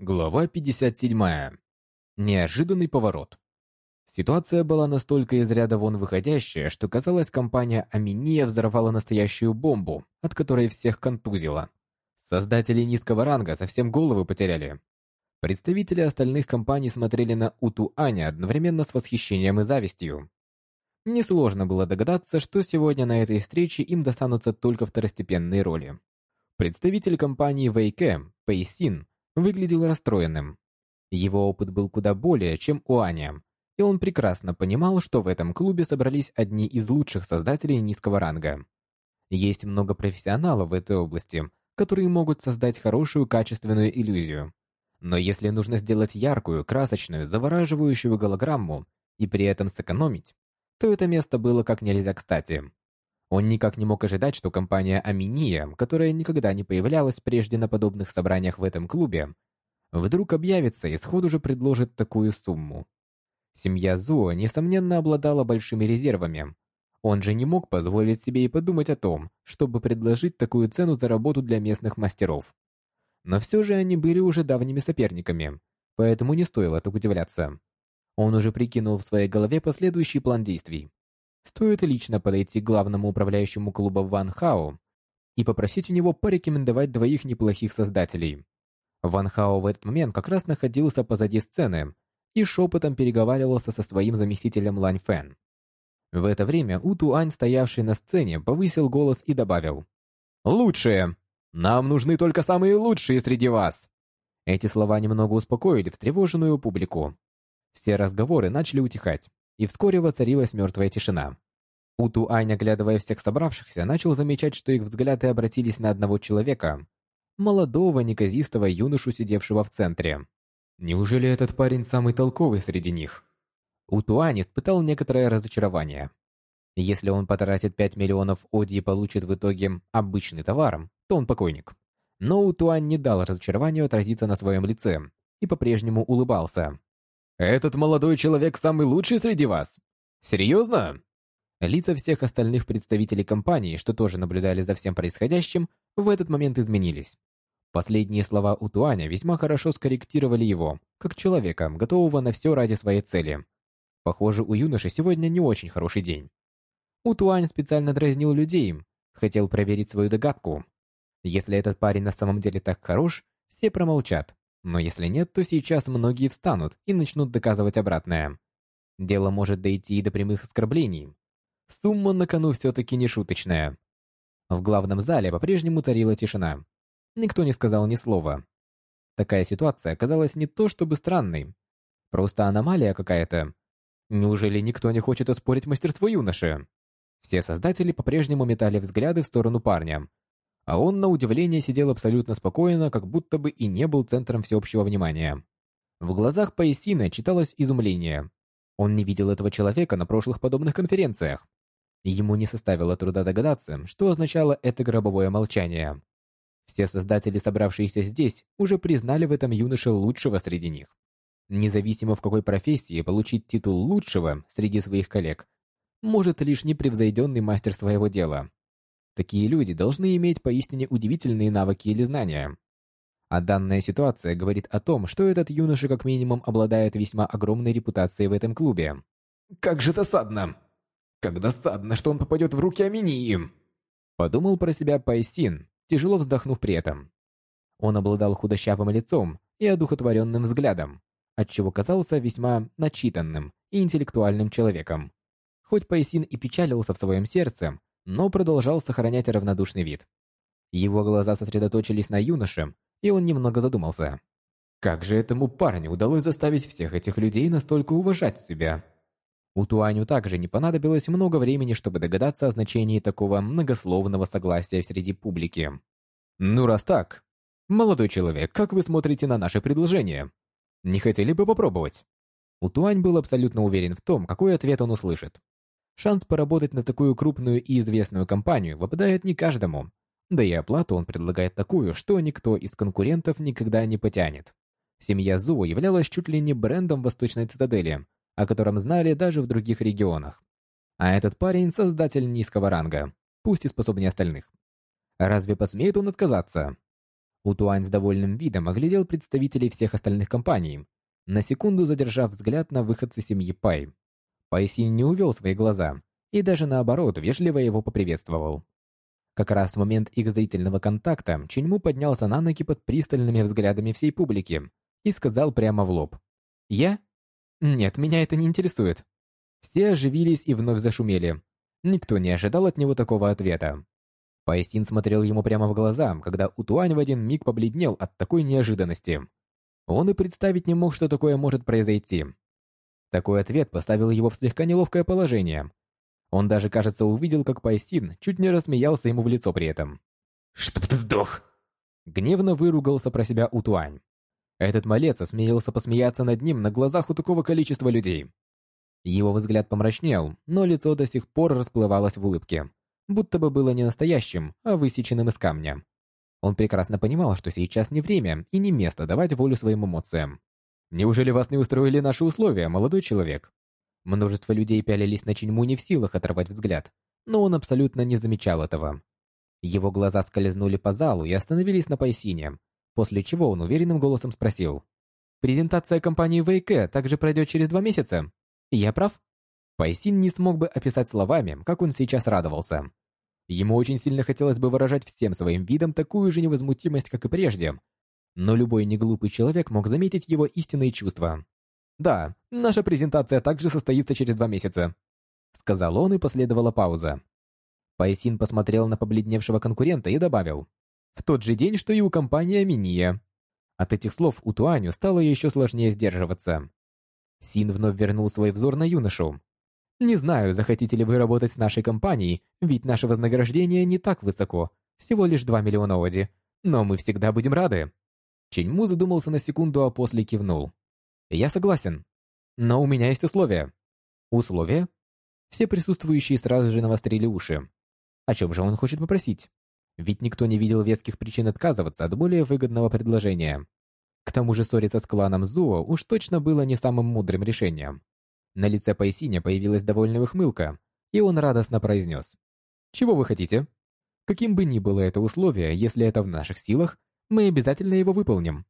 Глава 57. Неожиданный поворот. Ситуация была настолько из ряда вон выходящая, что казалось, компания Аминия взорвала настоящую бомбу, от которой всех контузила. Создатели низкого ранга совсем головы потеряли. Представители остальных компаний смотрели на Уту Аня одновременно с восхищением и завистью. Несложно было догадаться, что сегодня на этой встрече им достанутся только второстепенные роли. Представитель компании Вейке, Пейсин, выглядел расстроенным. Его опыт был куда более, чем у Ани, и он прекрасно понимал, что в этом клубе собрались одни из лучших создателей низкого ранга. Есть много профессионалов в этой области, которые могут создать хорошую качественную иллюзию. Но если нужно сделать яркую, красочную, завораживающую голограмму и при этом сэкономить, то это место было как нельзя кстати. Он никак не мог ожидать, что компания Аминия, которая никогда не появлялась прежде на подобных собраниях в этом клубе, вдруг объявится и сходу же предложит такую сумму. Семья Зуо, несомненно, обладала большими резервами. Он же не мог позволить себе и подумать о том, чтобы предложить такую цену за работу для местных мастеров. Но все же они были уже давними соперниками, поэтому не стоило так удивляться. Он уже прикинул в своей голове последующий план действий. Стоит лично подойти к главному управляющему клуба Ван Хао и попросить у него порекомендовать двоих неплохих создателей. Ван Хао в этот момент как раз находился позади сцены и шепотом переговаривался со своим заместителем Лань Фэн. В это время У Туань, стоявший на сцене, повысил голос и добавил «Лучшие! Нам нужны только самые лучшие среди вас!» Эти слова немного успокоили встревоженную публику. Все разговоры начали утихать и вскоре воцарилась мертвая тишина. Уту Ань, оглядывая всех собравшихся, начал замечать, что их взгляды обратились на одного человека, молодого, неказистого юношу, сидевшего в центре. Неужели этот парень самый толковый среди них? Утуань испытал некоторое разочарование. Если он потратит 5 миллионов оди и получит в итоге обычный товар, то он покойник. Но Утуань не дал разочарованию отразиться на своем лице и по-прежнему улыбался. Этот молодой человек самый лучший среди вас? Серьезно? Лица всех остальных представителей компании, что тоже наблюдали за всем происходящим, в этот момент изменились. Последние слова Утуаня весьма хорошо скорректировали его, как человека, готового на все ради своей цели. Похоже, у юноши сегодня не очень хороший день. Утуань специально дразнил людей, хотел проверить свою догадку. Если этот парень на самом деле так хорош, все промолчат. Но если нет, то сейчас многие встанут и начнут доказывать обратное. Дело может дойти и до прямых оскорблений. Сумма на кону все-таки не шуточная. В главном зале по-прежнему царила тишина. Никто не сказал ни слова. Такая ситуация казалась не то чтобы странной. Просто аномалия какая-то. Неужели никто не хочет оспорить мастерство юноши? Все создатели по-прежнему метали взгляды в сторону парня, а он, на удивление, сидел абсолютно спокойно, как будто бы и не был центром всеобщего внимания. В глазах Паисина читалось изумление. Он не видел этого человека на прошлых подобных конференциях. Ему не составило труда догадаться, что означало это гробовое молчание. Все создатели, собравшиеся здесь, уже признали в этом юноше лучшего среди них. Независимо в какой профессии получить титул лучшего среди своих коллег, может лишь непревзойденный мастер своего дела. Такие люди должны иметь поистине удивительные навыки или знания. А данная ситуация говорит о том, что этот юноша как минимум обладает весьма огромной репутацией в этом клубе. «Как же досадно! Как досадно, что он попадет в руки Аминии!» Подумал про себя Пайстин, тяжело вздохнув при этом. Он обладал худощавым лицом и одухотворенным взглядом, отчего казался весьма начитанным и интеллектуальным человеком. Хоть Пайсин и печалился в своем сердце, но продолжал сохранять равнодушный вид. Его глаза сосредоточились на юноше, и он немного задумался. Как же этому парню удалось заставить всех этих людей настолько уважать себя? У Туаню также не понадобилось много времени, чтобы догадаться о значении такого многословного согласия среди публики. «Ну раз так, молодой человек, как вы смотрите на наше предложение? Не хотели бы попробовать?» Утуань был абсолютно уверен в том, какой ответ он услышит. Шанс поработать на такую крупную и известную компанию выпадает не каждому. Да и оплату он предлагает такую, что никто из конкурентов никогда не потянет. Семья Зу являлась чуть ли не брендом Восточной Цитадели, о котором знали даже в других регионах. А этот парень – создатель низкого ранга, пусть и способнее остальных. Разве посмеет он отказаться? Утуань с довольным видом оглядел представителей всех остальных компаний, на секунду задержав взгляд на выходца семьи Пай. Пайсин не увел свои глаза и даже наоборот вежливо его поприветствовал. Как раз в момент их зрительного контакта Чиньму поднялся на ноги под пристальными взглядами всей публики и сказал прямо в лоб. «Я? Нет, меня это не интересует». Все оживились и вновь зашумели. Никто не ожидал от него такого ответа. Пайстин смотрел ему прямо в глаза, когда Утуань в один миг побледнел от такой неожиданности. Он и представить не мог, что такое может произойти. Такой ответ поставил его в слегка неловкое положение. Он даже, кажется, увидел, как Пайстин чуть не рассмеялся ему в лицо при этом. «Чтоб ты сдох!» Гневно выругался про себя Утуань. Этот малец осмелился посмеяться над ним на глазах у такого количества людей. Его взгляд помрачнел, но лицо до сих пор расплывалось в улыбке будто бы было не настоящим, а высеченным из камня. Он прекрасно понимал, что сейчас не время и не место давать волю своим эмоциям. «Неужели вас не устроили наши условия, молодой человек?» Множество людей пялились на Чиньму не в силах оторвать взгляд, но он абсолютно не замечал этого. Его глаза скользнули по залу и остановились на Пайсине, после чего он уверенным голосом спросил. «Презентация компании ВК также пройдет через два месяца? Я прав?» Пайсин не смог бы описать словами, как он сейчас радовался. Ему очень сильно хотелось бы выражать всем своим видом такую же невозмутимость, как и прежде. Но любой неглупый человек мог заметить его истинные чувства. «Да, наша презентация также состоится через два месяца», — сказал он, и последовала пауза. Пайсин посмотрел на побледневшего конкурента и добавил. «В тот же день, что и у компании Аминия». От этих слов у Туаню стало еще сложнее сдерживаться. Син вновь вернул свой взор на юношу. Не знаю, захотите ли вы работать с нашей компанией, ведь наше вознаграждение не так высоко, всего лишь 2 миллиона оди, но мы всегда будем рады. Ченьму задумался на секунду, а после кивнул. Я согласен. Но у меня есть условия. Условия? Все присутствующие сразу же навострили уши. О чем же он хочет попросить? Ведь никто не видел веских причин отказываться от более выгодного предложения. К тому же ссориться с кланом Зуо уж точно было не самым мудрым решением. На лице Пайсиня появилась довольная ухмылка, и он радостно произнес. «Чего вы хотите? Каким бы ни было это условие, если это в наших силах, мы обязательно его выполним».